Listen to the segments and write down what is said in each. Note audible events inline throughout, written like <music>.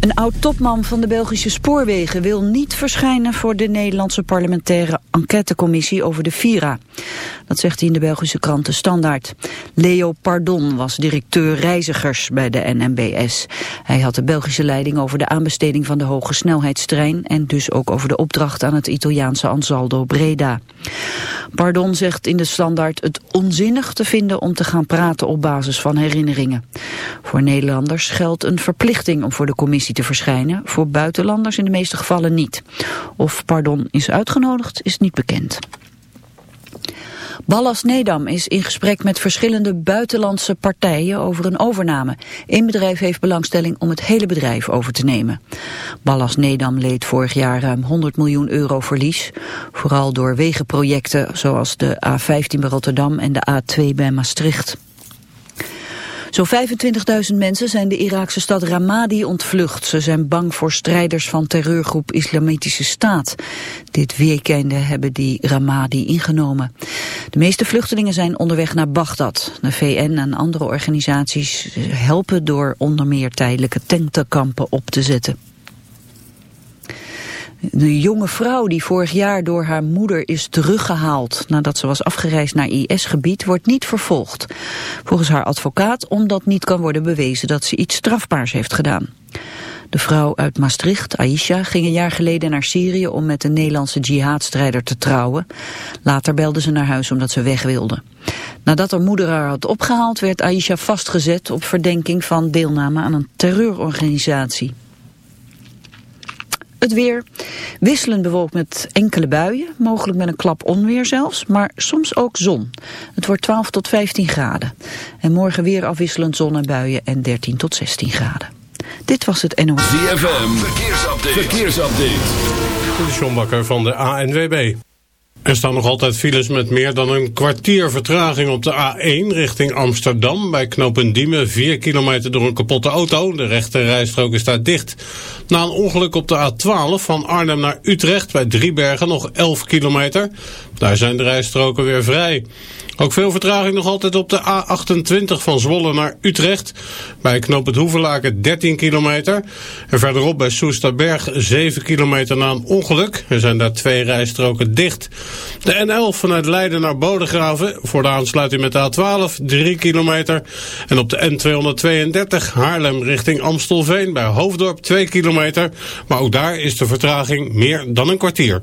Een oud-topman van de Belgische spoorwegen wil niet verschijnen voor de Nederlandse parlementaire enquêtecommissie over de Vira. Dat zegt hij in de Belgische krant De Standaard. Leo Pardon was directeur reizigers bij de NMBS. Hij had de Belgische leiding over de aanbesteding van de hoge snelheidstrein en dus ook over de opdracht aan het Italiaanse Ansaldo Breda. Pardon zegt in De Standaard het onzinnig te vinden om te gaan praten op basis van herinneringen. Voor Nederlanders geldt een verplichting om voor de commissie te verschijnen, voor buitenlanders in de meeste gevallen niet. Of Pardon is uitgenodigd is niet bekend. Ballas Nedam is in gesprek met verschillende buitenlandse partijen over een overname. Eén bedrijf heeft belangstelling om het hele bedrijf over te nemen. Ballas Nedam leed vorig jaar ruim 100 miljoen euro verlies. Vooral door wegenprojecten zoals de A15 bij Rotterdam en de A2 bij Maastricht. Zo'n 25.000 mensen zijn de Iraakse stad Ramadi ontvlucht. Ze zijn bang voor strijders van terreurgroep Islamitische Staat. Dit weekende hebben die Ramadi ingenomen. De meeste vluchtelingen zijn onderweg naar Bagdad. De VN en andere organisaties helpen door onder meer tijdelijke tentenkampen op te zetten. De jonge vrouw die vorig jaar door haar moeder is teruggehaald nadat ze was afgereisd naar IS-gebied wordt niet vervolgd. Volgens haar advocaat omdat niet kan worden bewezen dat ze iets strafbaars heeft gedaan. De vrouw uit Maastricht, Aisha, ging een jaar geleden naar Syrië om met een Nederlandse jihadstrijder te trouwen. Later belde ze naar huis omdat ze weg wilde. Nadat haar moeder haar had opgehaald werd Aisha vastgezet op verdenking van deelname aan een terreurorganisatie. Het weer wisselend bewolkt met enkele buien, mogelijk met een klap onweer zelfs, maar soms ook zon. Het wordt 12 tot 15 graden. En morgen weer afwisselend zon en buien en 13 tot 16 graden. Dit was het NOS. ZFM, verkeersupdate. verkeersupdate. De John Bakker van de ANWB. Er staan nog altijd files met meer dan een kwartier vertraging op de A1 richting Amsterdam. Bij Knopendiemen 4 kilometer door een kapotte auto. De rechte rijstrook is daar dicht. Na een ongeluk op de A12 van Arnhem naar Utrecht bij Driebergen nog 11 kilometer. Daar zijn de rijstroken weer vrij. Ook veel vertraging nog altijd op de A28 van Zwolle naar Utrecht. Bij knoop het Hoevelaken 13 kilometer. En verderop bij Soesterberg 7 kilometer na een ongeluk. Er zijn daar twee rijstroken dicht. De N11 vanuit Leiden naar Bodegraven. Voor de aansluiting met de A12 3 kilometer. En op de N232 Haarlem richting Amstelveen bij Hoofddorp 2 kilometer. Maar ook daar is de vertraging meer dan een kwartier.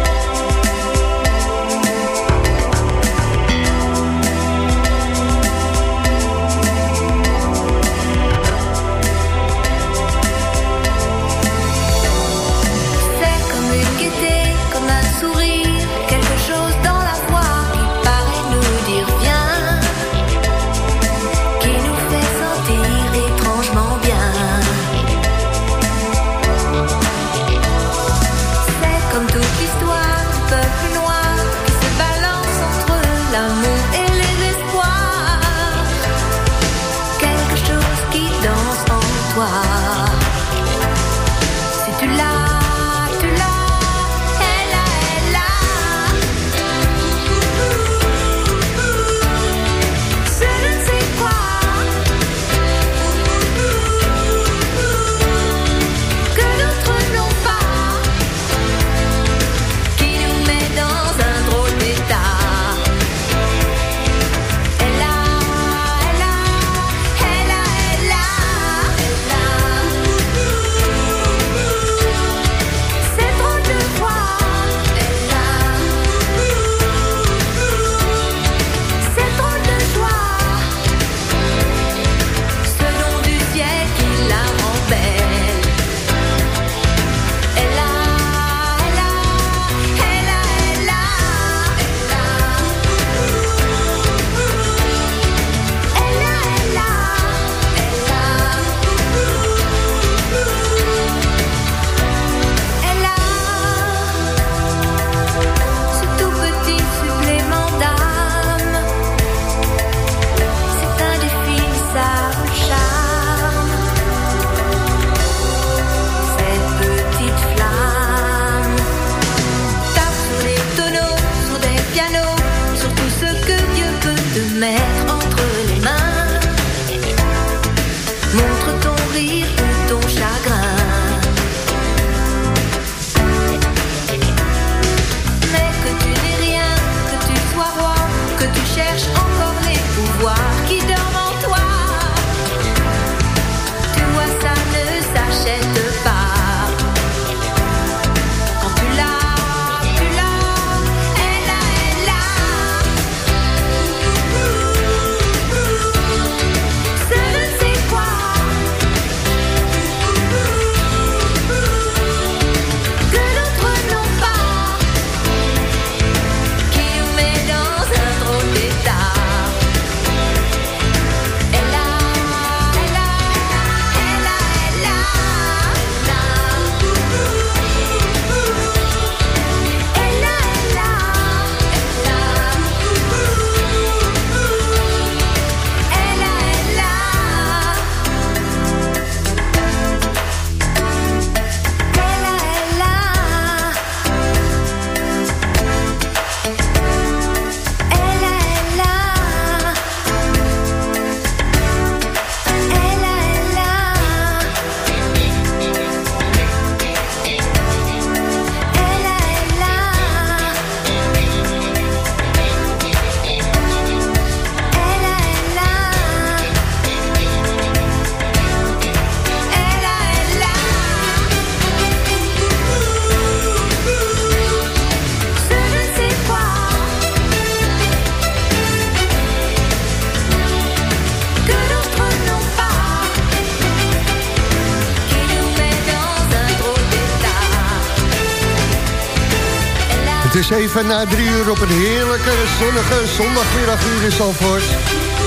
Even na drie uur op een heerlijke, zonnige zondagmiddag hier in Zandvoort.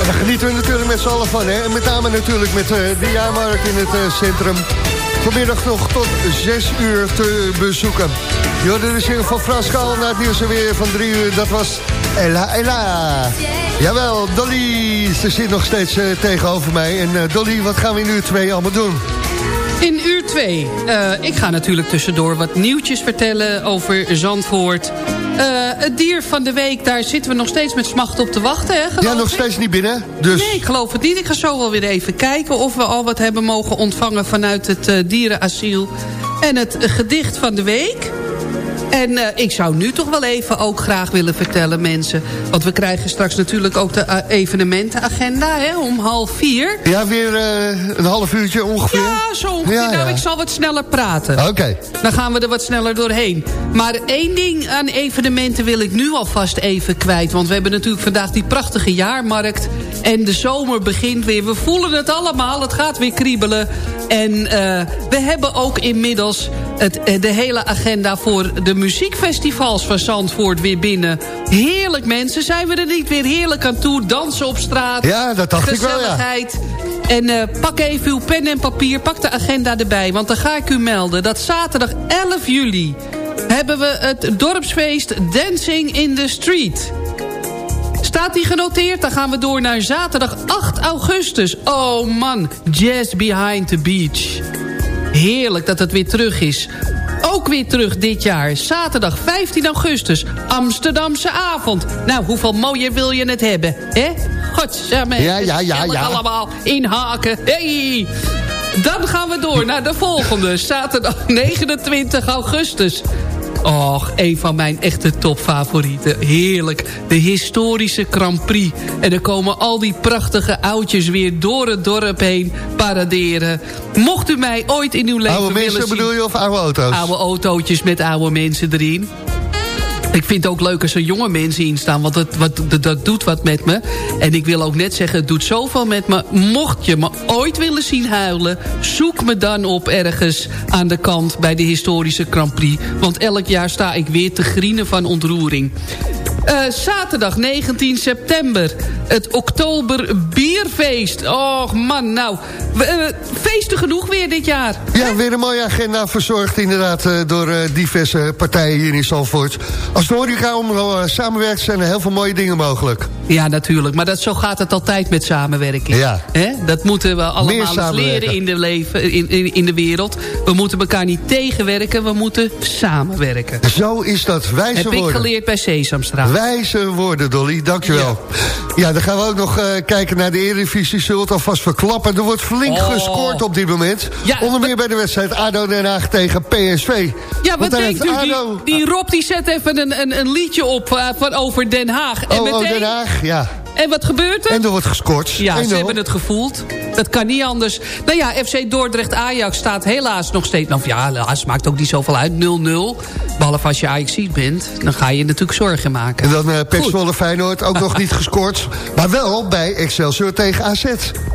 En daar genieten we natuurlijk met z'n allen van. Hè? En met name natuurlijk met eh, de jaarmarkt in het eh, centrum. Vanmiddag nog tot zes uur te bezoeken. Je hoorde de zin van Frans Kaal na het nieuws weer van drie uur. Dat was Ella Ella. Jawel, Dolly, ze zit nog steeds eh, tegenover mij. En Dolly, wat gaan we in uur twee allemaal doen? In uur 2. ik ga natuurlijk tussendoor wat nieuwtjes vertellen over Zandvoort. Eh, het dier van de week, daar zitten we nog steeds met smacht op te wachten. Hè, Ja, nog ik? steeds niet binnen. Dus Nee, ik geloof het niet. Ik ga zo wel weer even kijken of we al wat hebben mogen ontvangen vanuit het eh, dierenasiel. En het gedicht van de week. En eh, ik zou nu toch wel even ook graag willen vertellen, mensen. Want we krijgen straks natuurlijk ook de eh, evenementenagenda hè, om half vier. ja, weer eh, een half uurtje ongeveer. Ja, zo ongeveer. Ja, ja. Nou, ik zal wat sneller praten. Oké. Dan gaan we er wat sneller doorheen. Maar één ding aan evenementen wil ik nu alvast even kwijt. Want we hebben natuurlijk vandaag die prachtige jaarmarkt. En de zomer begint weer. We voelen het allemaal. Het gaat weer kriebelen. En we hebben ook inmiddels het, de hele agenda voor de muziekfestivals van Zandvoort weer binnen. Heerlijk mensen. Zijn we er niet weer heerlijk aan toe? Dansen op straat. Ja, dat dacht ik wel, ja. Gezelligheid. En eh, pak even uw pen en papier, pak de agenda erbij. Want dan ga ik u melden dat zaterdag 11 juli... hebben we het dorpsfeest Dancing in the Street. Staat die genoteerd? Dan gaan we door naar zaterdag 8 augustus. Oh man, Jazz Behind the Beach. Heerlijk dat het weer terug is. Ook weer terug dit jaar. Zaterdag 15 augustus. Amsterdamse avond. Nou, hoeveel mooier wil je het hebben? Hè? Godsamme. Ja, ja, ja, ja. allemaal inhaken. Hey! Dan gaan we door naar de volgende. Zaterdag <laughs> 29 augustus. Och, een van mijn echte topfavorieten. Heerlijk. De historische Grand Prix. En er komen al die prachtige oudjes weer door het dorp heen paraderen. Mocht u mij ooit in uw leven Oude willen mensen zien... bedoel je of oude auto's? Oude autootjes met oude mensen erin. Ik vind het ook leuk als er jonge mensen in staan. Want dat, wat, dat, doet wat met me. En ik wil ook net zeggen, het doet zoveel met me. Mocht je me ooit willen zien huilen... zoek me dan op ergens aan de kant bij de historische Grand Prix. Want elk jaar sta ik weer te grienen van ontroering. Eh, zaterdag 19 september. Het Oktober Bierfeest. Och man, nou, eh, feesten genoeg weer dit jaar. Ja, weer een mooie agenda verzorgd inderdaad eh, door diverse partijen hier in Zalvoort. Als de horeca om samenwerkt zijn er heel veel mooie dingen mogelijk. Ja, natuurlijk. Maar dat, zo gaat het altijd met samenwerking. Ja. Hè? Dat moeten we allemaal leren in de, leven, in, in, in de wereld. We moeten elkaar niet tegenwerken, we moeten samenwerken. Zo is dat, wijze Heb ik geleerd bij Sesamstraat. Wijze woorden, Dolly, dankjewel. Ja, dan gaan we ook nog eh, kijken naar de Eredivisie. Het alvast verklappen. Er wordt flink Oh. gescoord op dit moment. Ja, Onder meer bij de wedstrijd ADO Den Haag tegen PSV. Ja, wat denkt u? Die, ADO die Rob die zet even een, een, een liedje op eh, van over Den Haag. En, Oh, oh, meteen, Den Haag, ja. En wat gebeurt er? En er wordt gescoord. Ja, 1-0. ze hebben het gevoeld. Dat kan niet anders. Nou ja, FC Dordrecht-Ajax staat helaas nog steeds... Nou ja, helaas maakt ook niet zoveel uit. 0-0. Behalve als je ajax bent. Dan ga je natuurlijk zorgen maken. En dan uh, Pek Feyenoord ook nog niet gescoord. Maar wel bij Excelsior tegen AZ.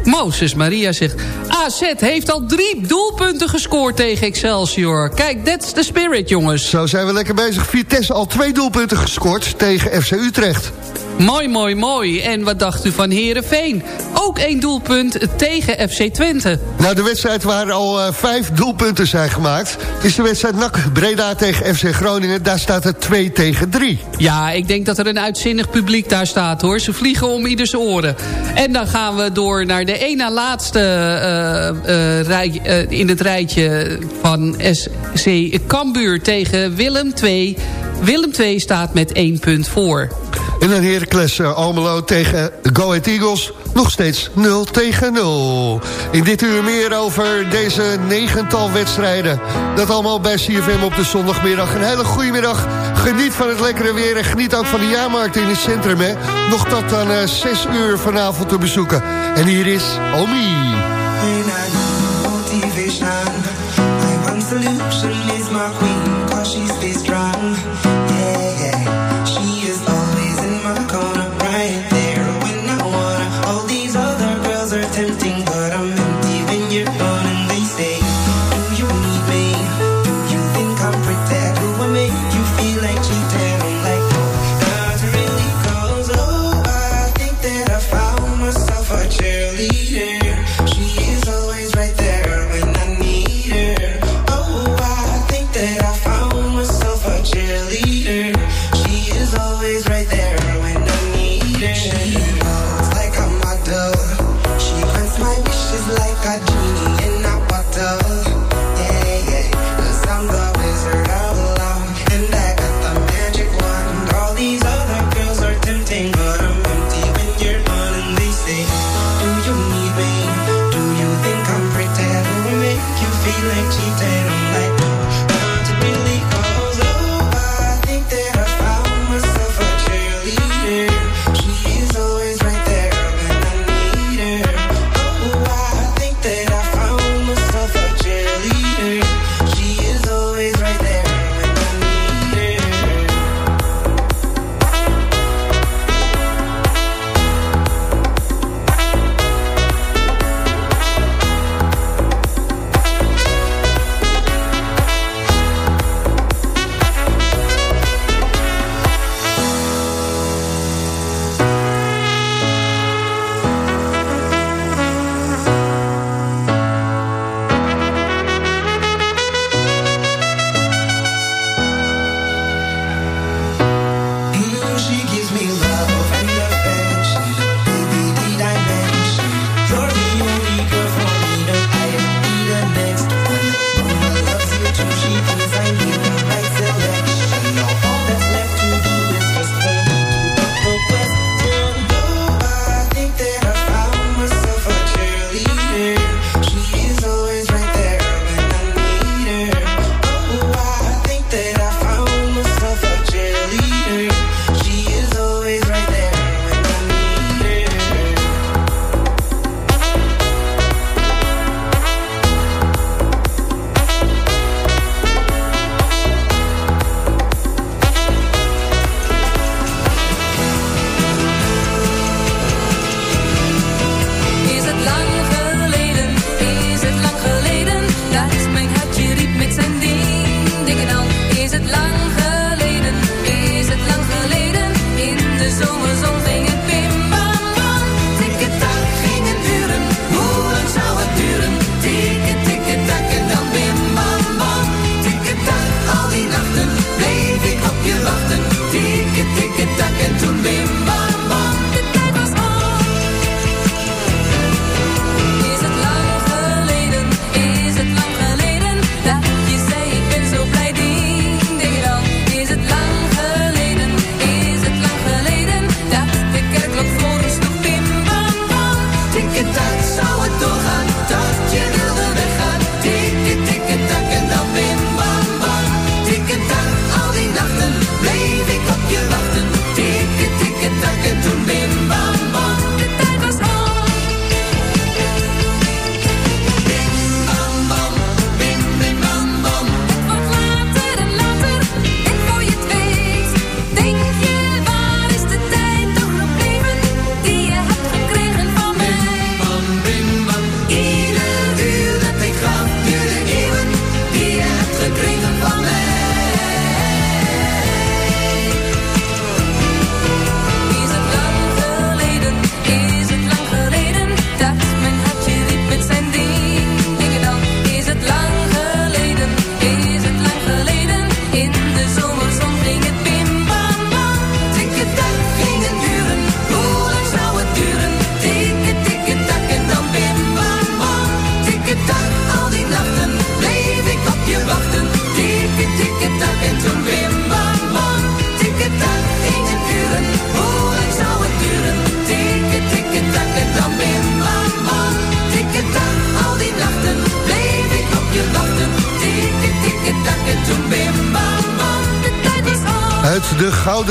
Moses Maria zegt... AZ heeft al drie doelpunten gescoord tegen Excelsior. Kijk, that's the spirit, jongens. Zo zijn we lekker bezig. Vitesse al twee doelpunten gescoord tegen FC Utrecht. Mooi, mooi, mooi. En wat dacht u van Herenveen? Ook één doelpunt tegen FC Twente. Nou, de wedstrijd waar al eh, vijf doelpunten zijn gemaakt... is de wedstrijd NAC Breda tegen FC Groningen. Daar staat het 2 tegen 3. Ja, ik denk dat er een uitzinnig publiek daar staat, hoor. Ze vliegen om ieders oren. En dan gaan we door naar de ene na laatste eh, eh, rij, in het rijtje van SC Cambuur tegen Willem 2. Willem 2 staat met één punt voor. En dan Heracles uh, Almelo tegen Go Ahead Eagles. Nog steeds 0 tegen 0. In dit uur meer over deze negental wedstrijden. Dat allemaal bij CFM op de zondagmiddag. Een hele goede middag. Geniet van het lekkere weer en geniet ook van de jaarmarkt in het centrum. Hè. Nog tot aan uh, 6 uur vanavond te bezoeken. En hier is Omi. motivation. My one solution is my queen, cause she stays strong.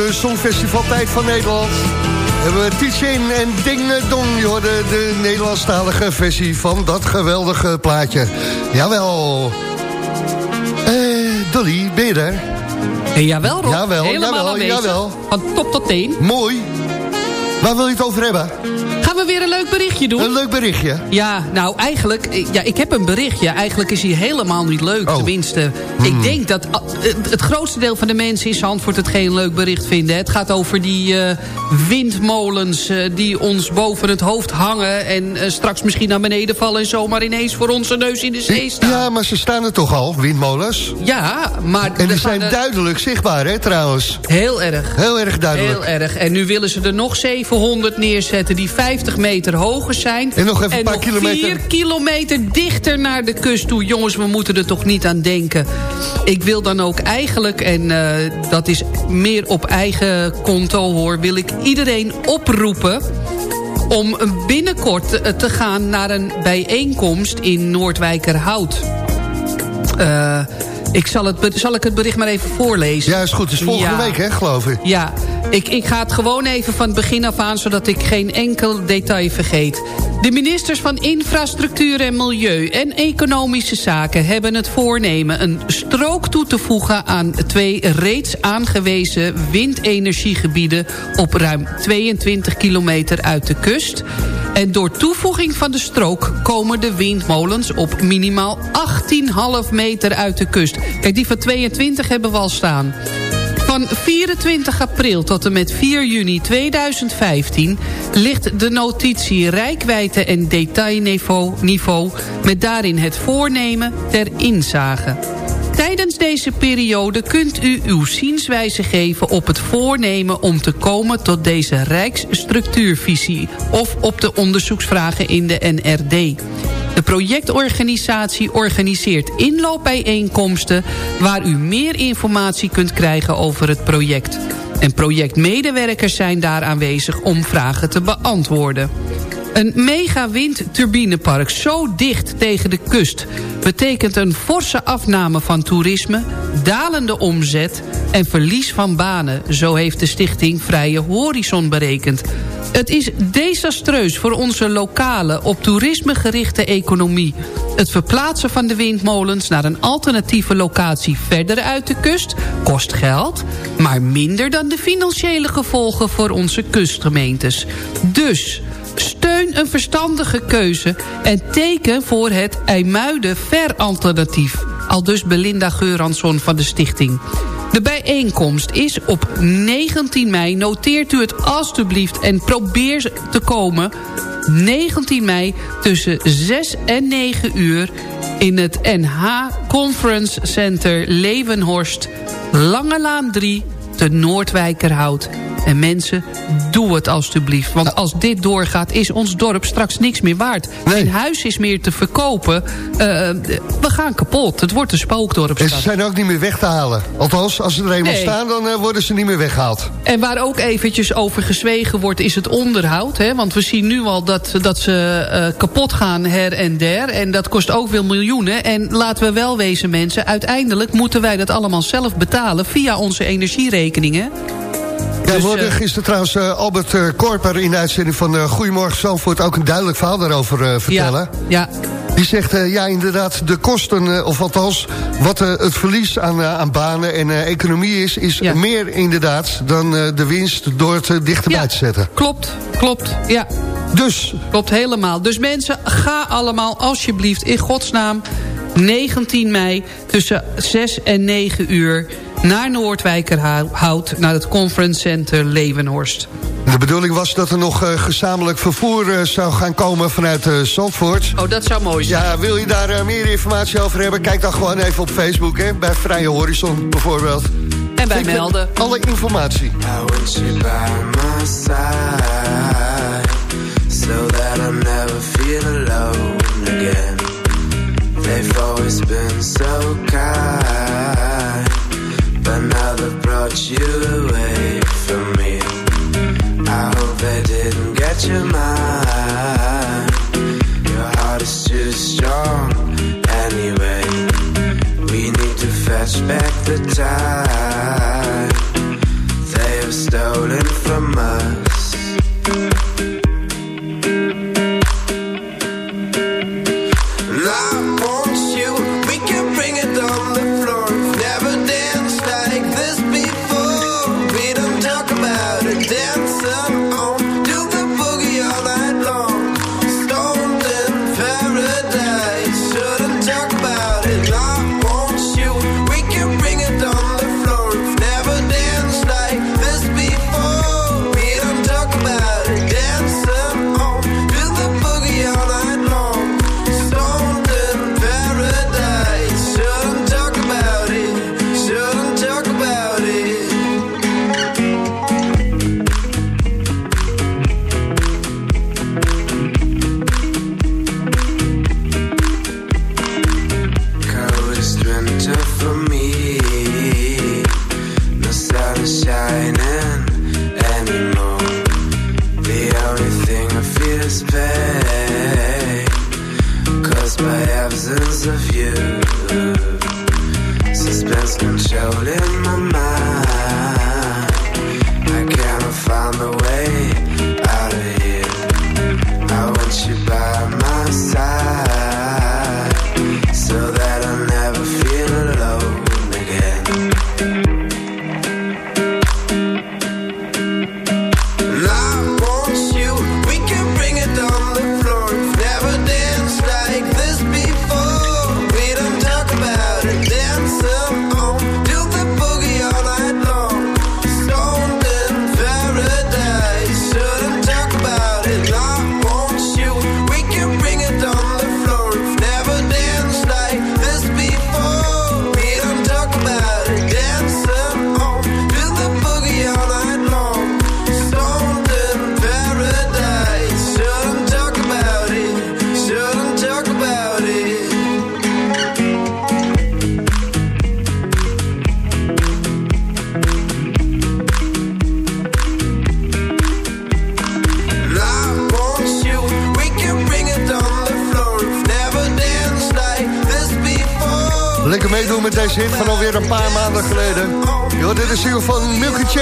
De Gouden Songfestivaltijd van Nederland hebben we Tietjen en Ding Dong. Je hoorde de Nederlandstalige versie van dat geweldige plaatje. Jawel. Eh, Dolly, ben je er? Hey, jawel, Rob. Jawel, Helemaal jawel, aanwezig. jawel. Van top tot teen. Mooi. Waar wil je het over hebben? Weer een leuk berichtje doen? Een leuk berichtje. Ja, nou eigenlijk, eh, ja, ik heb een berichtje. Eigenlijk is hij helemaal niet leuk, Oh. tenminste. Ik denk dat ah, het, grootste deel van de mensen in Zandvoort het geen leuk bericht vinden. Het gaat over die eh, windmolens eh, die ons boven het hoofd hangen... en eh, straks misschien naar beneden vallen... en zomaar ineens voor onze neus in de zee staan. Ja, maar ze staan er toch al, windmolens. Ja, maar... En die zijn er- duidelijk zichtbaar, hè, trouwens. Heel erg. Heel erg duidelijk. Heel erg. En nu willen ze er nog 700 neerzetten die 50 meter hoger zijn. En nog even een paar kilometer. 4 kilometer dichter naar de kust toe. Jongens, we moeten er toch niet aan denken. Ik wil dan ook eigenlijk, en eh, dat is meer op eigen konto hoor... wil ik iedereen oproepen om binnenkort te- te gaan naar een bijeenkomst in Noordwijkerhout. Eh ik zal, het, zal ik het bericht maar even voorlezen? Ja, is goed. Het is volgende Ja. week, hè, geloof ik. Ja, ik, ik ga het gewoon even van het begin af aan... zodat ik geen enkel detail vergeet. De ministers van Infrastructuur en Milieu en Economische Zaken... hebben het voornemen een strook toe te voegen... aan twee reeds aangewezen windenergiegebieden... op ruim 22 kilometer uit de kust... En door toevoeging van de strook komen de windmolens op minimaal 18,5 meter uit de kust. Kijk, die van 22 hebben we al staan. Van 24 april tot en met 4 juni 2015 ligt de notitie rijkwijde en detailniveau niveau, met daarin het voornemen ter inzage. Tijdens deze periode kunt u uw zienswijze geven op het voornemen om te komen tot deze rijksstructuurvisie of op de onderzoeksvragen in de NRD. De projectorganisatie organiseert inloopbijeenkomsten... waar u meer informatie kunt krijgen over het project. En projectmedewerkers zijn daar aanwezig om vragen te beantwoorden. Een mega windturbinepark zo dicht tegen de kust... betekent een forse afname van toerisme, dalende omzet... en verlies van banen, zo heeft de stichting Vrije Horizon berekend. Het is desastreus voor onze lokale, op toerisme gerichte economie. Het verplaatsen van de windmolens naar een alternatieve locatie verder uit de kust kost geld, maar minder dan de financiële gevolgen voor onze kustgemeentes. Dus steun een verstandige keuze en teken voor het IJmuiden ver-alternatief. Al dus Belinda Geuransson van de stichting. De bijeenkomst is op 19 mei. Noteert u het alstublieft en probeer te komen. 19 mei tussen 6 en 9 uur... in het NH Conference Center Leeuwenhorst... Langelaan 3 te Noordwijkerhout. En mensen, doe het alstublieft. Want als dit doorgaat, is ons dorp straks niks meer waard. Nee. Geen huis is meer te verkopen. Eh, we gaan kapot. Het wordt een spookdorp En ze zijn ook niet meer weg te halen. Althans, als ze er eenmaal Nee. staan, dan eh, worden ze niet meer weggehaald. En waar ook eventjes over gezwegen wordt, is het onderhoud. Hè? Want we zien nu al dat, dat ze eh, kapot gaan her en der. En dat kost ook veel miljoenen. En laten we wel wezen mensen, uiteindelijk moeten wij dat allemaal zelf betalen... via onze energierekeningen. Ja, Dus, we eh, gisteren trouwens eh, Albert eh, Korper in de uitzending van Goedemorgen Zandvoort... ook een duidelijk verhaal daarover vertellen. Ja, ja, Die zegt, ja inderdaad, de kosten, eh, of althans... wat het verlies aan, aan banen en economie is... is Ja. meer inderdaad dan de winst door het dichterbij Ja. te zetten. klopt, klopt. Ja, Dus, klopt helemaal. Dus mensen, ga allemaal alsjeblieft in godsnaam 19 mei tussen 6 en 9 uur naar Noordwijkerhout, naar het Conference Center Leeuwenhorst. de bedoeling was dat er nog eh, gezamenlijk vervoer eh, zou gaan komen vanuit eh, Zandvoort... Oh, dat zou mooi zijn. Ja, wil je daar meer informatie over hebben? Kijk dan gewoon even op Facebook, hè, bij Vrije Horizon bijvoorbeeld. En je melden. Alle informatie. I want you by my side so that I never feel alone again. They've always been so kind, brought you away from me. I hope they didn't get your mind.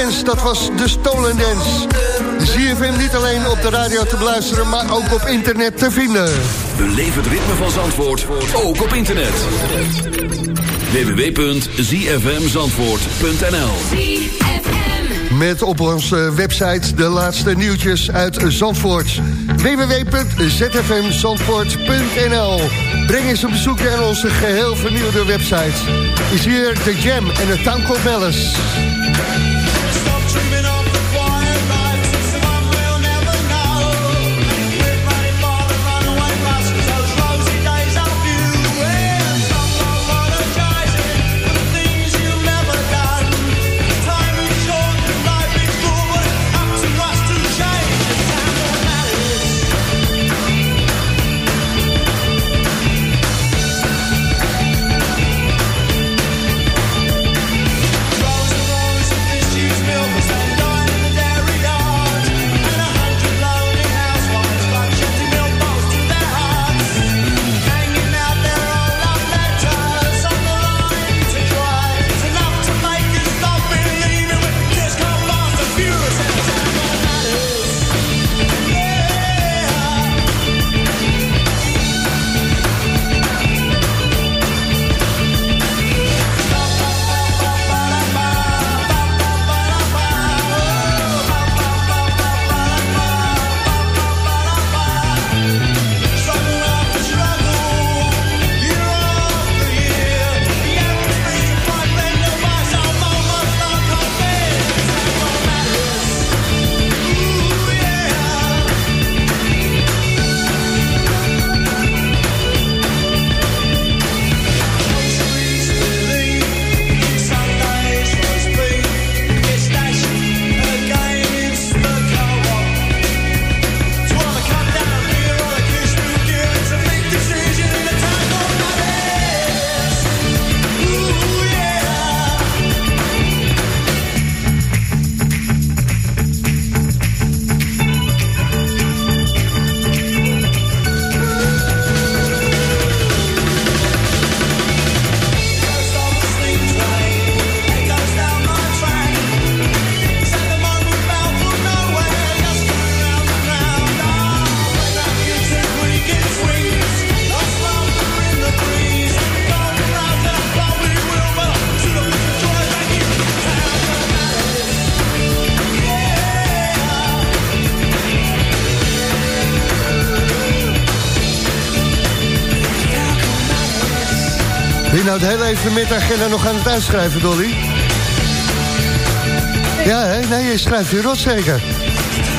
Dat was de Stolen Dance. ZFM niet alleen op de radio te beluisteren, maar ook op internet te vinden. Beleef het ritme van Zandvoort, ook op internet. www.zfmzandvoort.nl Met op onze website de laatste nieuwtjes uit Zandvoort. www.zfmzandvoort.nl Breng eens een bezoekje aan onze geheel vernieuwde website. Is hier de Jam en de Town Called nou het hele evenementagenda nog aan het uitschrijven, Dolly? Ja, hè? Nee, je schrijft weer rot zeker.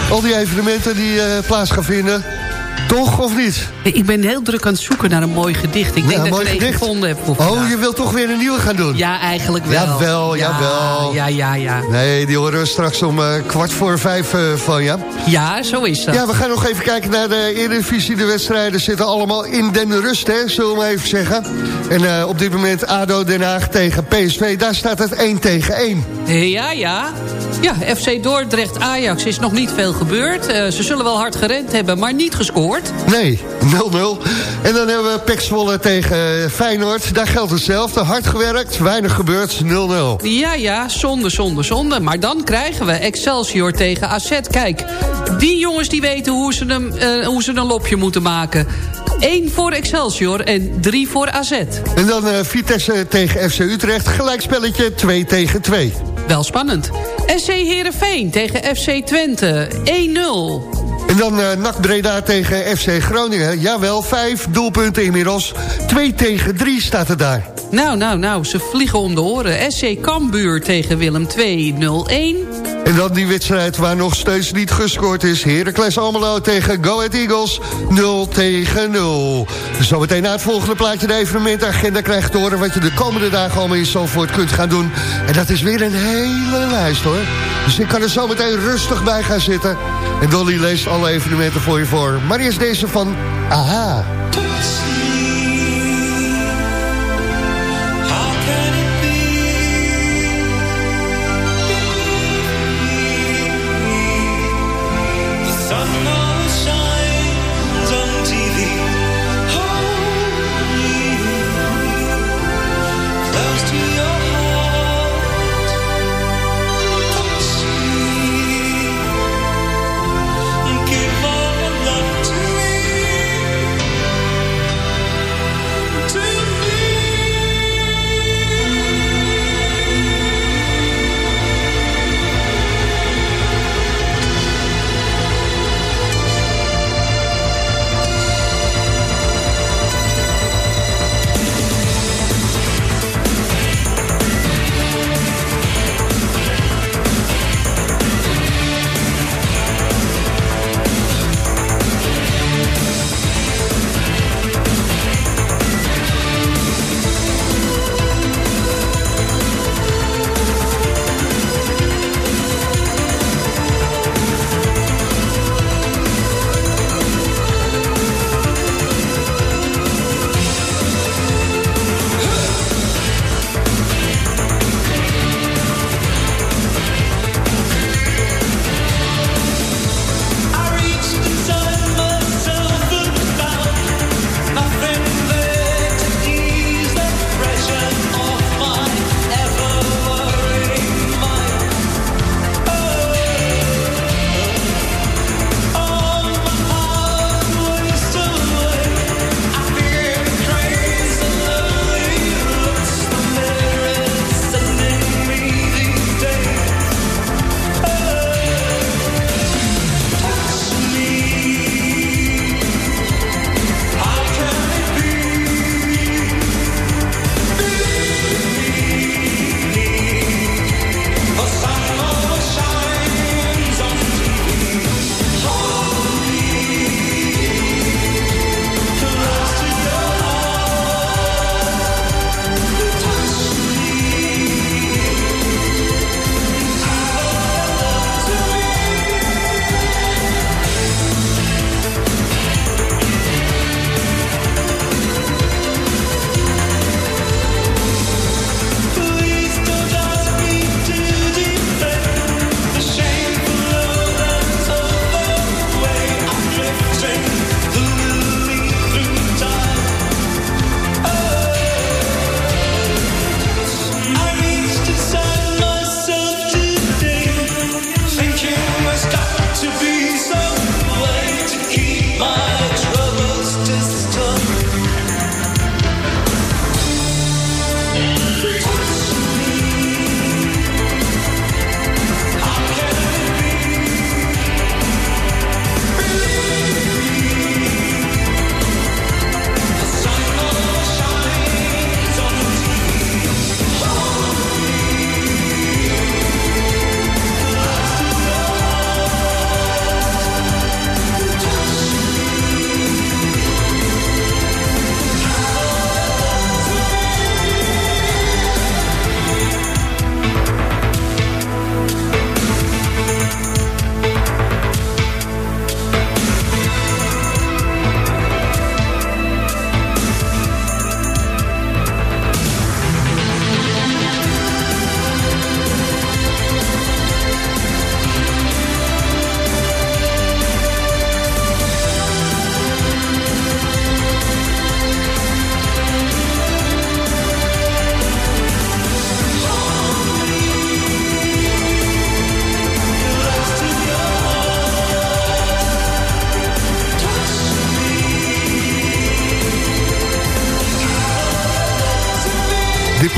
Al die evenementen die eh, plaats gaan vinden. Toch, of niet? Ik ben heel druk aan het zoeken naar een mooi gedicht. Ik denk Ja, dat mooi ik gedicht. gevonden heb Oh, vandaag. je wilt toch weer een nieuwe gaan doen? Ja, eigenlijk wel. Jawel, Ja, jawel. Ja, ja, ja. Nee, die horen we straks om eh, kwart voor vijf eh, van je. Ja, zo is dat. Ja, we gaan nog even kijken naar de Eredivisie. De wedstrijden zitten allemaal in den rust, hè, zullen we maar even zeggen. En eh, op dit moment ADO Den Haag tegen PSV. Daar staat het 1 tegen 1. Ja, ja. Ja, FC Dordrecht Ajax is nog niet veel gebeurd. Eh, ze zullen wel hard gerend hebben, maar niet gescoord. Nee, <laughs> 0-0. En dan hebben we Pek Zwolle tegen eh, Feyenoord. Daar geldt hetzelfde. Hard gewerkt, weinig gebeurd, 0-0. Ja, ja, zonde, zonde, zonde. Maar dan krijgen we Excelsior tegen AZ. Kijk, die jongens die weten hoe ze, hem, eh, hoe ze een lopje moeten maken. Eén voor Excelsior en drie voor AZ. En dan Vitesse tegen FC Utrecht. Gelijkspelletje 2 tegen 2. Wel spannend. SC Heerenveen tegen FC Twente. 1-0. En dan eh NAC Breda tegen FC Groningen. Jawel, vijf doelpunten inmiddels. 2 tegen 3 staat er daar. Nou, nou, nou, ze vliegen om de oren. SC Cambuur tegen Willem 2, 0-1. En dan die wedstrijd waar nog steeds niet gescoord is. Heracles Almelo tegen Go Ahead Eagles 0 tegen 0. Zometeen na het volgende plaatje de evenementagenda krijgt te horen... wat je de komende dagen allemaal in Zandvoort kunt gaan doen. En dat is weer een hele lijst hoor. Dus ik kan er zo meteen rustig bij gaan zitten. En Dolly leest alle evenementen voor je voor. Maar eerst deze van Aha.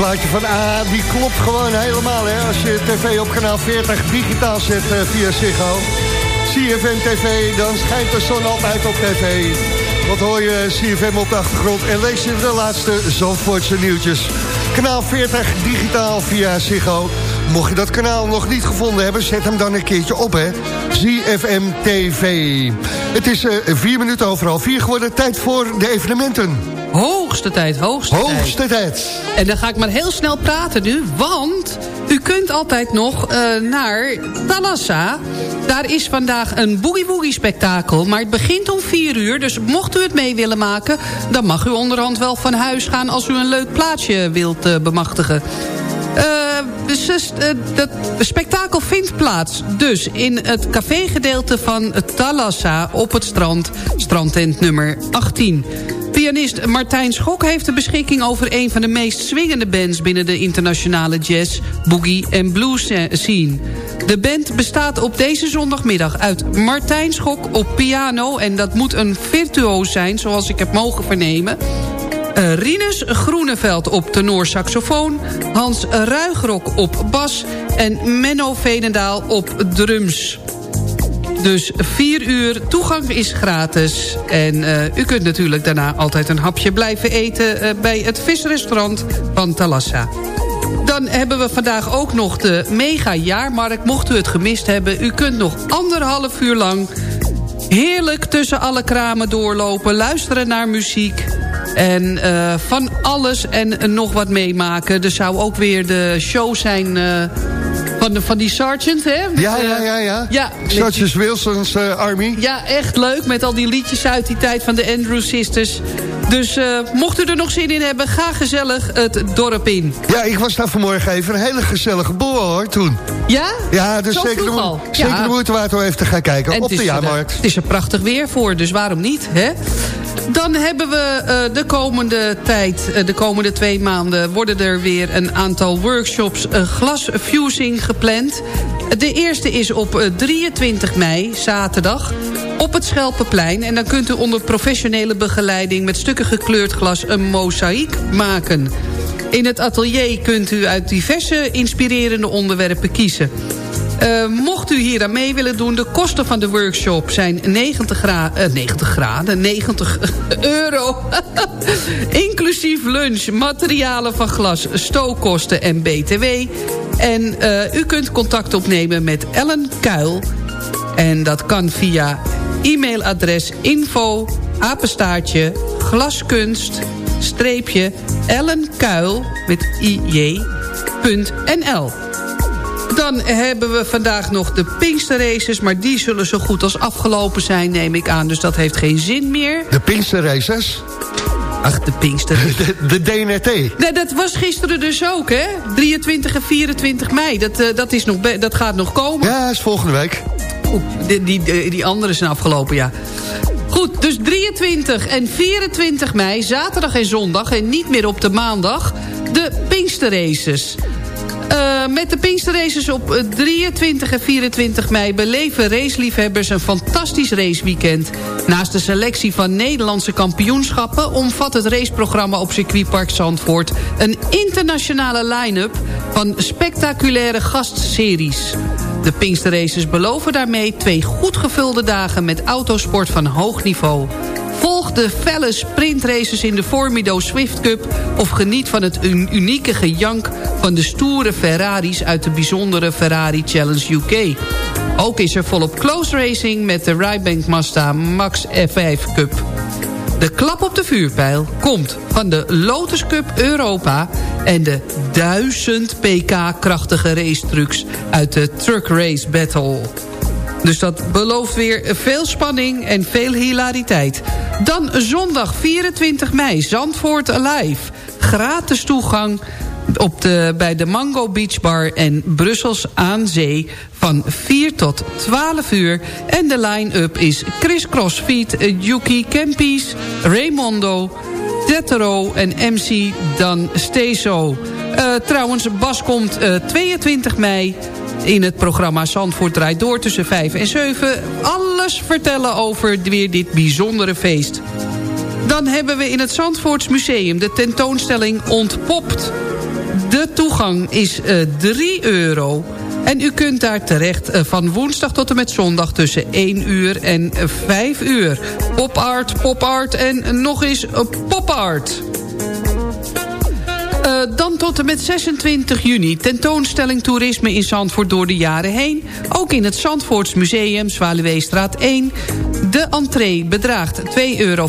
Plaatje van A, die klopt gewoon helemaal. Hè? Als je tv op kanaal 40 digitaal zet eh, via Ziggo. CFM TV, dan schijnt de zon altijd op tv. Wat hoor je CFM op de achtergrond en lees je de laatste Zandvoortse nieuwtjes. Kanaal 40 digitaal via Ziggo. Mocht je dat kanaal nog niet gevonden hebben, zet hem dan een keertje op, hè. ZFM TV. Het is eh, vier minuten overal vier geworden. Tijd voor de evenementen. Hoogste tijd, hoogste, tijd. Hoogste tijd. En dan ga ik maar heel snel praten nu, want u kunt altijd nog eh, naar Thalassa. Daar is vandaag een boogie-woogie spektakel, maar het begint om 4 uur. Dus mocht u het mee willen maken, dan mag u onderhand wel van huis gaan... als u een leuk plaatsje wilt eh, bemachtigen. Eh, dus, eh, dat spektakel vindt plaats dus in het cafégedeelte van Thalassa op het strand. Strandtent nummer 18. Pianist Martijn Schok heeft de beschikking over een van de meest swingende bands binnen de internationale jazz, boogie en blues scene. De band bestaat op deze zondagmiddag uit Martijn Schok op piano en dat moet een virtuoos zijn zoals ik heb mogen vernemen. Uh, Rinus Groeneveld op tenorsaxofoon. Hans Ruigrok op bas. En Menno Veenendaal op drums. Dus 4 uur, toegang is gratis. En uh, u kunt natuurlijk daarna altijd een hapje blijven eten... Uh, bij het visrestaurant van Talassa. Dan hebben we vandaag ook nog de mega jaarmarkt. Mocht u het gemist hebben, u kunt nog anderhalf uur lang... heerlijk tussen alle kramen doorlopen, luisteren naar muziek... En uh, van alles en nog wat meemaken. Er zou ook weer de show zijn... Van, die sergeant, hè? Met, ja, ja, ja, ja. ja Sergeant Wilson's uh, Army. Ja, echt leuk. Met al die liedjes uit die tijd van de Andrew Sisters. Dus uh, mocht u er nog zin in hebben, ga gezellig het dorp in. Ja, ik was daar vanmorgen even een hele gezellige boel hoor, toen. Ja? Ja, dus Zo zeker, de, al. zeker ja. de moeite waard om even te gaan kijken en op de jaarmarkt. Het is er prachtig weer voor, dus waarom niet, hè? Dan hebben we uh, de komende tijd, uh, de komende twee maanden... worden er weer een aantal workshops uh, glasfusing gepland. De eerste is op 23 mei, zaterdag, op het Schelpenplein. En dan kunt u onder professionele begeleiding... met stukken gekleurd glas een mozaïek maken. In het atelier kunt u uit diverse inspirerende onderwerpen kiezen. Uh, mocht u hier aan mee willen doen, de kosten van de workshop zijn 90, gra uh, 90 graden, 90 <laughs> euro. <laughs> Inclusief lunch, materialen van glas, stookkosten en btw. En uh, u kunt contact opnemen met Ellen Kuil. En dat kan via e-mailadres info apenstaartje glaskunst streepje Ellen Kuil met ij.nl. Dan hebben we vandaag nog de Pinksterraces... maar die zullen zo goed als afgelopen zijn, neem ik aan. Dus dat heeft geen zin meer. De Pinksterraces? Ach, de Pinkster. De, de, DNRT. Nee, dat was gisteren dus ook, hè? 23 en 24 mei. Dat, uh, dat, is nog dat gaat nog komen. Ja, is volgende week. Oeh, die, die, die andere zijn afgelopen, ja. Goed, dus 23 en 24 mei, zaterdag en zondag... en niet meer op de maandag, de Pinksterraces. Uh, met de Pinksterraces op 23 en 24 mei... beleven raceliefhebbers een fantastisch raceweekend. Naast de selectie van Nederlandse kampioenschappen... omvat het raceprogramma op circuitpark Zandvoort... een internationale line-up van spectaculaire gastseries. De Pinksterraces beloven daarmee twee goed gevulde dagen... met autosport van hoog niveau. Volg de felle sprintraces in de Formido Swift Cup... of geniet van het unieke gejank van de stoere Ferraris... uit de bijzondere Ferrari Challenge UK. Ook is er volop close racing met de Rijbank Mazda Max F5 Cup. De klap op de vuurpijl komt van de Lotus Cup Europa... en de 1000 pk krachtige racetrucks uit de Truck Race Battle... Dus dat belooft weer veel spanning en veel hilariteit. Dan zondag 24 mei, Zandvoort Alive. Gratis toegang op de, bij de Mango Beach Bar en Brussels aan Zee van 4 tot 12 uur. En de line-up is Chris Crossfeet, Yuki Kempis, Raymondo, Tetero en MC Dan Steso. Uh, trouwens, Bas komt uh, 22 mei in het programma Zandvoort draait door tussen 5 en 7. Alles vertellen over weer dit bijzondere feest. Dan hebben we in het Zandvoorts Museum de tentoonstelling Ontpopt. De toegang is eh 3 euro. En u kunt daar terecht eh, van woensdag tot en met zondag tussen 1 uur en eh, 5 uur. Pop-art, pop-art en nog eens eh, pop-art. Eh, dan tot en met 26 juni tentoonstelling toerisme in Zandvoort door de jaren heen. Ook in het Zandvoorts Museum, Zwaluweestraat 1. De entree bedraagt 2,25 euro.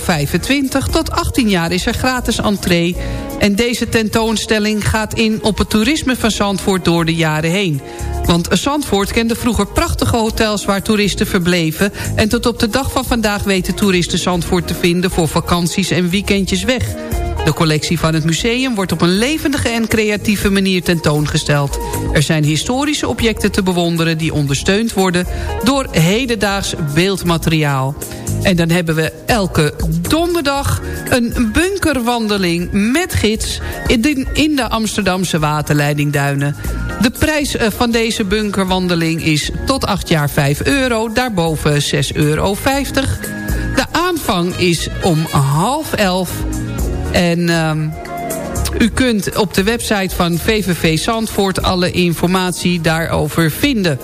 Tot 18 jaar is er gratis entree. En deze tentoonstelling gaat in op het toerisme van Zandvoort door de jaren heen. Want Zandvoort kende vroeger prachtige hotels waar toeristen verbleven... en tot op de dag van vandaag weten toeristen Zandvoort te vinden... voor vakanties en weekendjes weg. De collectie van het museum wordt op een levendige en creatieve manier tentoongesteld. Er zijn historische objecten te bewonderen die ondersteund worden door hedendaags beeldmateriaal. En dan hebben we elke donderdag een bunkerwandeling met gids in de, Amsterdamse waterleidingduinen. De prijs eh, van deze bunkerwandeling is tot 8 jaar 5 euro, daarboven 6,50 euro. De aanvang is om half elf en um, u kunt op de website van VVV Zandvoort alle informatie daarover vinden.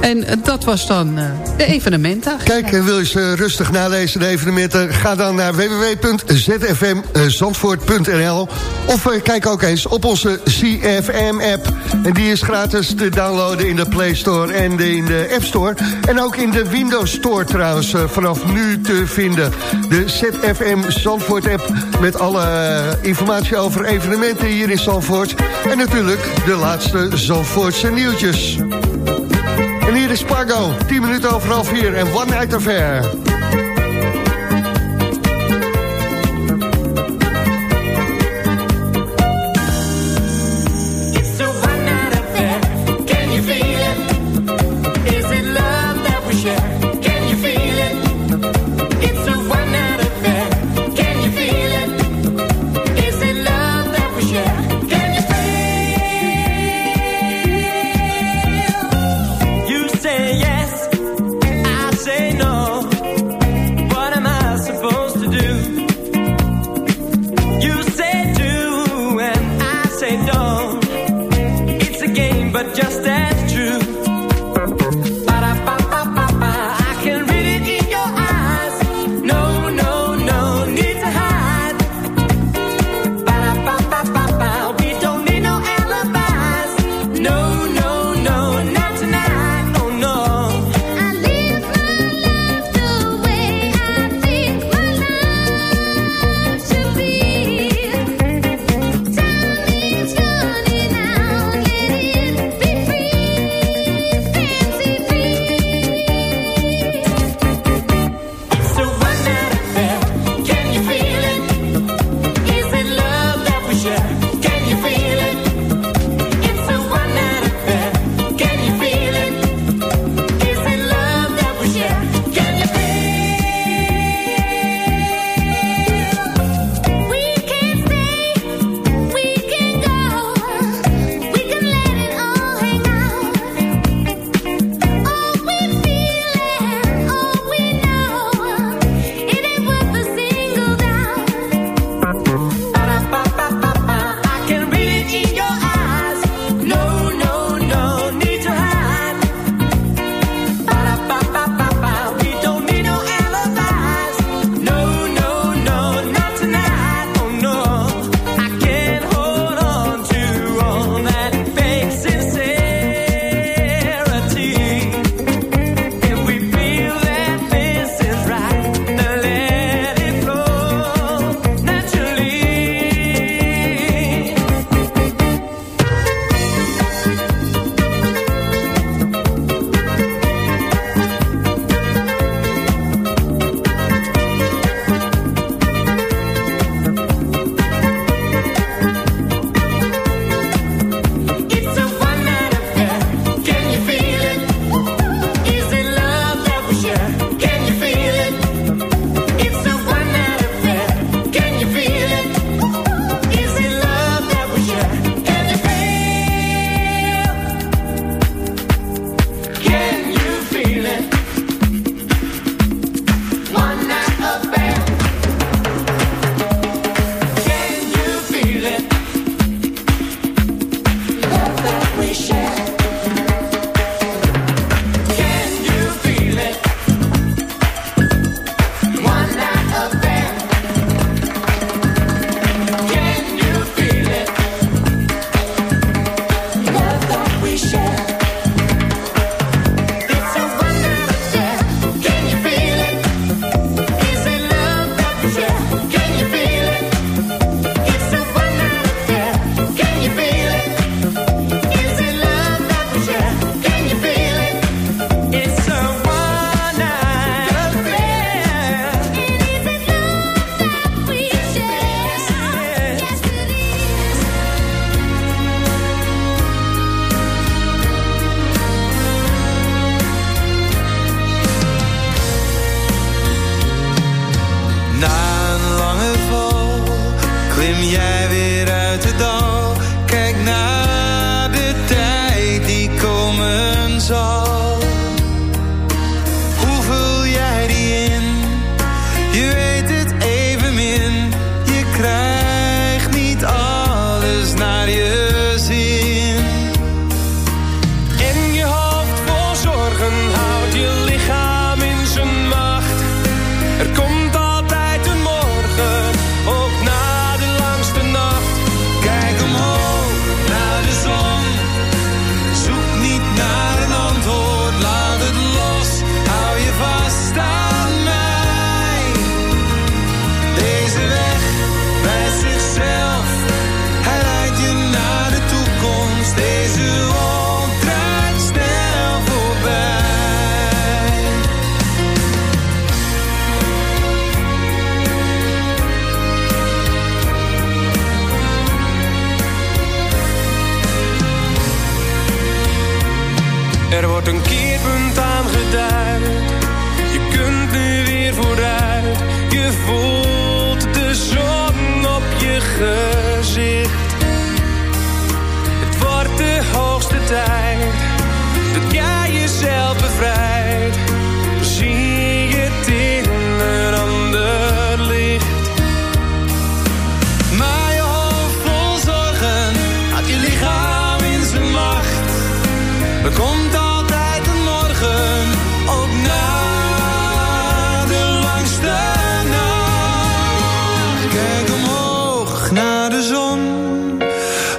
En dat was dan uh, de evenementen. Kijk, en wil je ze rustig nalezen, de evenementen? Ga dan naar www.zfmzandvoort.nl Of uh, kijk ook eens op onze CFM-app. En die is gratis te downloaden in de Play Store en de, in de App Store. En ook in de Windows Store trouwens, vanaf nu te vinden. De ZFM Zandvoort-app met alle informatie over evenementen hier in Zandvoort. En natuurlijk de laatste Zandvoortse nieuwtjes. Hier is Pargo, 10 minuten over half 4 en One Night Affair.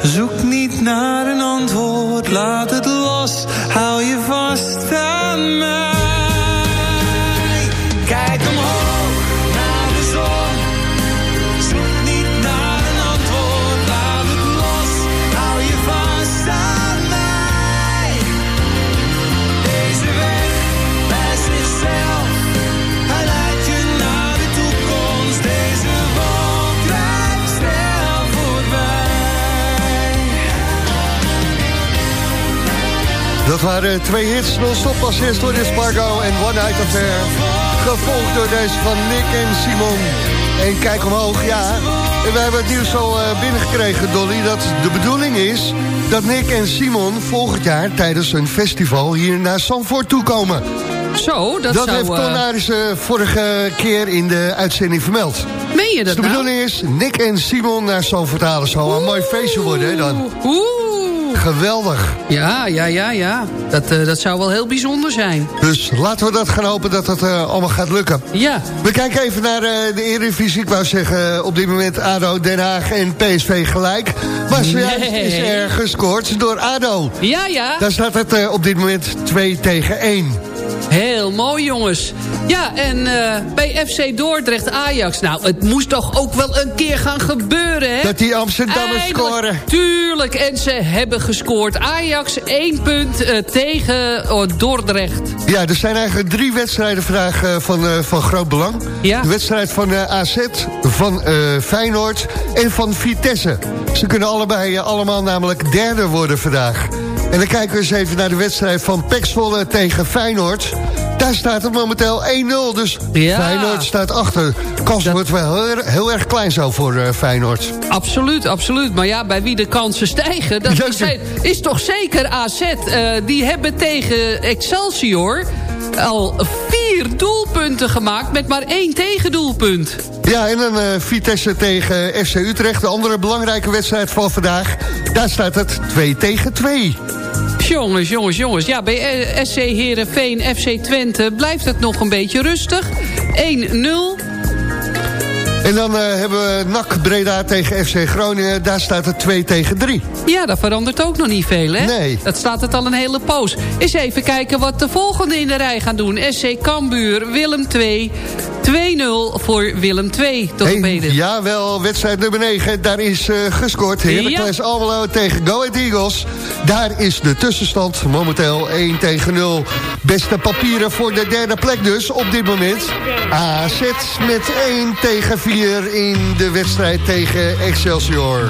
Zoek niet naar een antwoord, laat het los, Dat waren twee hits non-stop als eerst door de Spargo en One Night Affair. Gevolgd door deze van Nick en Simon. En kijk omhoog, ja. En we hebben het nieuws al eh, binnengekregen, Dolly, dat de bedoeling is... dat Nick en Simon volgend jaar tijdens een festival hier naar Zandvoort toekomen. Zo, dat, Dat, zou... heeft Ton Aris eh, vorige keer in de uitzending vermeld. meen je Dus dat de nou? bedoeling is, Nick en Simon naar Zandvoort halen. Zal een mooi feestje worden, hè, dan. Oeh. Geweldig. Ja, ja, ja, ja. Dat, eh, dat zou wel heel bijzonder zijn. Dus laten we dat gaan hopen dat dat eh, allemaal gaat lukken. Ja. We kijken even naar eh, de Eredivisie. Ik wou zeggen, op dit moment ADO, Den Haag en PSV gelijk. Maar zojuist Nee. is er gescoord door ADO. Ja, ja. Daar staat het op dit moment 2 tegen 1. Heel mooi, jongens. Ja, en eh, bij FC Dordrecht Ajax. Nou, het moest toch ook wel een keer gaan gebeuren, hè? Dat die Amsterdammers scoren. Tuurlijk, en ze hebben gescoord. Ajax één punt eh, tegen oh, Dordrecht. Ja, er zijn eigenlijk drie wedstrijden vandaag eh, van, van groot belang. Ja. De wedstrijd van AZ, van Feyenoord en van Vitesse. Ze kunnen allebei allemaal namelijk derde worden vandaag. En dan kijken we eens even naar de wedstrijd van Pek Zwolle tegen Feyenoord. Daar staat het momenteel 1-0, dus Ja. Feyenoord staat achter. De kans Dat- wordt wel heel, erg- heel erg klein zo voor eh, Feyenoord. Absoluut, absoluut. Maar ja, bij wie de kansen stijgen, dat is, is toch zeker AZ. Eh, die hebben tegen Excelsior al vier doelpunten gemaakt met maar één tegendoelpunt. Ja, en dan eh, Vitesse tegen FC Utrecht. De andere belangrijke wedstrijd van vandaag. Daar staat het 2 tegen 2. Jongens, jongens, jongens. Ja, bij SC Heerenveen, FC Twente blijft het nog een beetje rustig. 1-0. En dan eh, hebben we NAC Breda tegen FC Groningen. Daar staat het 2 tegen 3. Ja, dat verandert ook nog niet veel, hè? Nee. Dat staat het al een hele poos. Eens even kijken wat de volgende in de rij gaan doen. SC Cambuur, Willem 2. 2-0 voor Willem 2 tot op Hey, heden. jawel, wedstrijd nummer 9. Daar is eh, gescoord. Heracles Ja. Almelo tegen Go Ahead Eagles. Daar is de tussenstand momenteel 1 tegen 0. Beste papieren voor de derde plek dus op dit moment. AZ met 1 tegen 4 in de wedstrijd tegen Excelsior.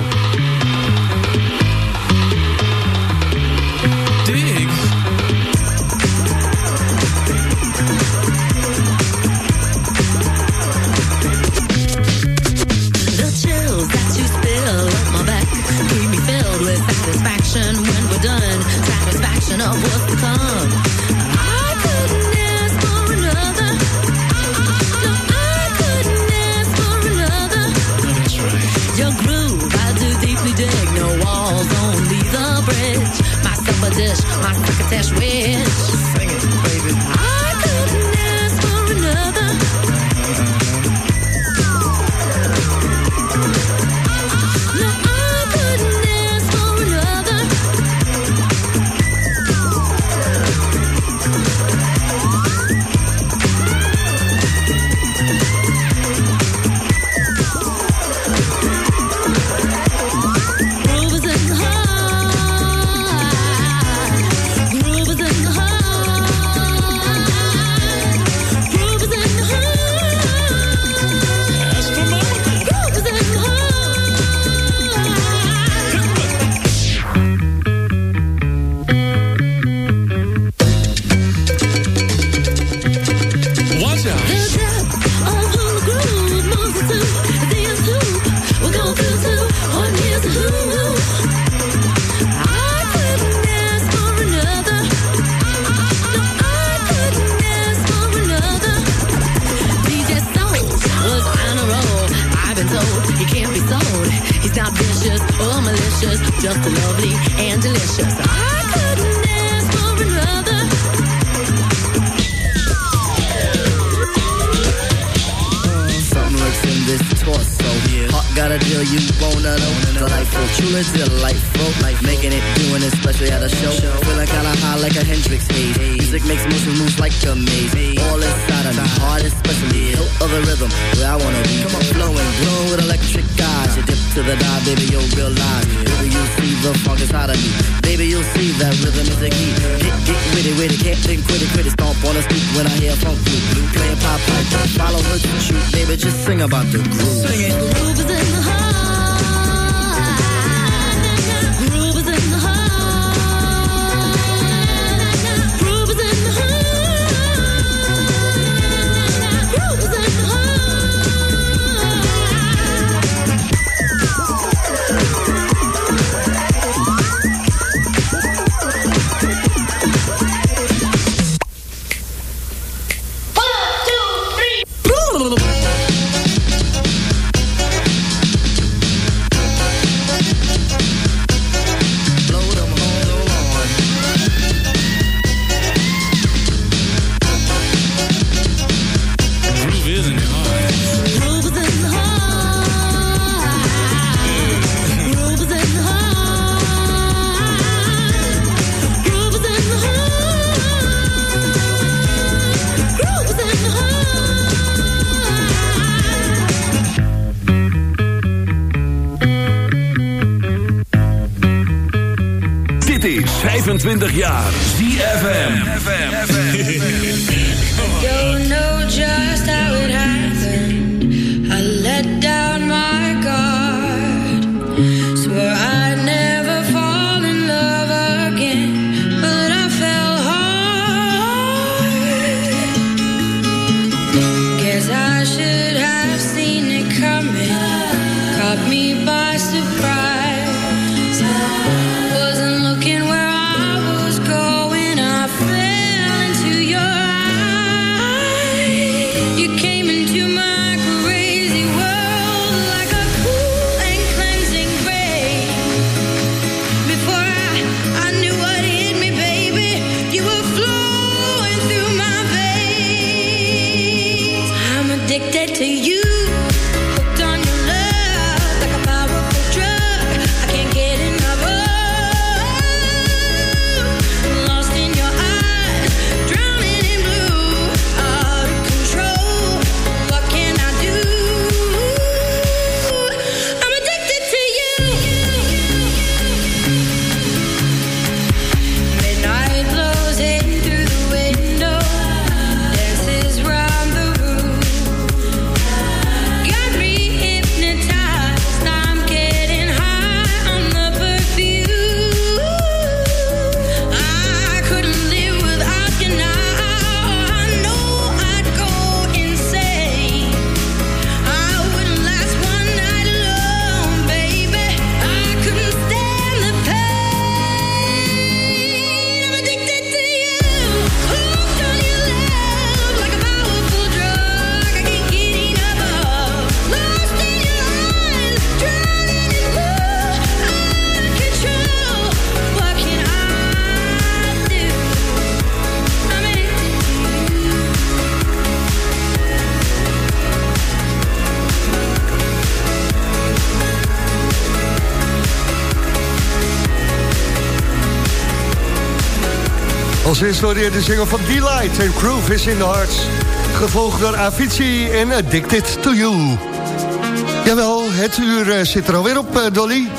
eerst de zingel van Delight en Groove is in the Hearts. Gevolgd door Avicii en Addicted to You. Jawel, het uur eh, zit er alweer op, eh, Dolly.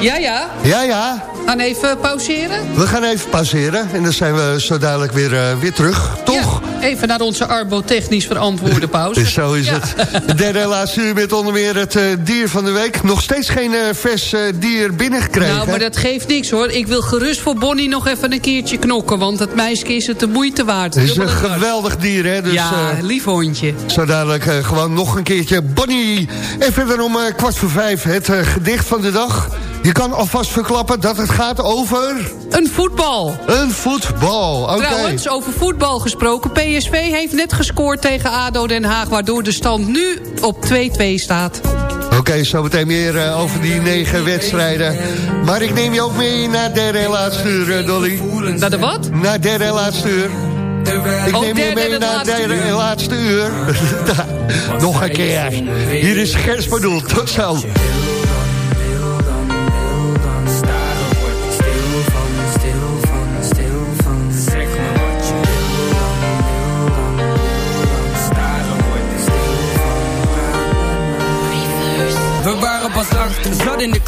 Ja, ja. Ja, ja gaan even pauzeren? We gaan even pauzeren en dan zijn we zo dadelijk weer, eh, weer terug, toch? Even naar onze arbotechnisch verantwoorde <laughs> pauze. zo is ja. het. Derde laatste uur met onder meer het eh, dier van de week. Nog steeds geen eh, vers dier binnengekregen. Nou, maar dat geeft niks hoor. Ik wil gerust voor Bonnie nog even een keertje knokken. Want het meisje is het de moeite waard. Het is een geweldig dier hè. Dus, ja, lief hondje. Zo dadelijk gewoon nog een keertje Bonnie. En verder om kwart voor vijf het gedicht van de dag... Je kan alvast verklappen dat het gaat over... Een voetbal. Een voetbal, oké. Okay. Trouwens, over voetbal gesproken. PSV heeft net gescoord tegen ADO Den Haag... waardoor de stand nu op 2-2 staat. Oké, okay, zo meteen meer eh, over die negen wedstrijden. Maar ik neem je ook mee naar derde en laatste uur, eh, Dolly. Naar de wat? Naar derde en laatste uur. Ik oh, neem je mee naar de derde en laatste uur. <laughs> Nog een keer. Hier is Gers Bedoel. Tot zo.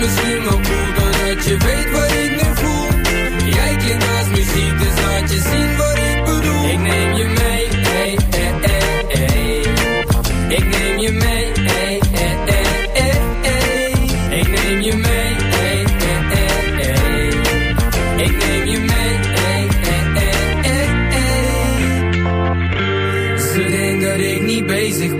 misschien wel cool doordat je weet wat ik nu voel. Jij klinkt als muziek, dus laat je zien wat ik bedoel. Ik neem je mee. Ik neem je mee, hey. Ik neem je mee, hey. Ik neem je mee, hey. Ze dat ik niet bezig ben.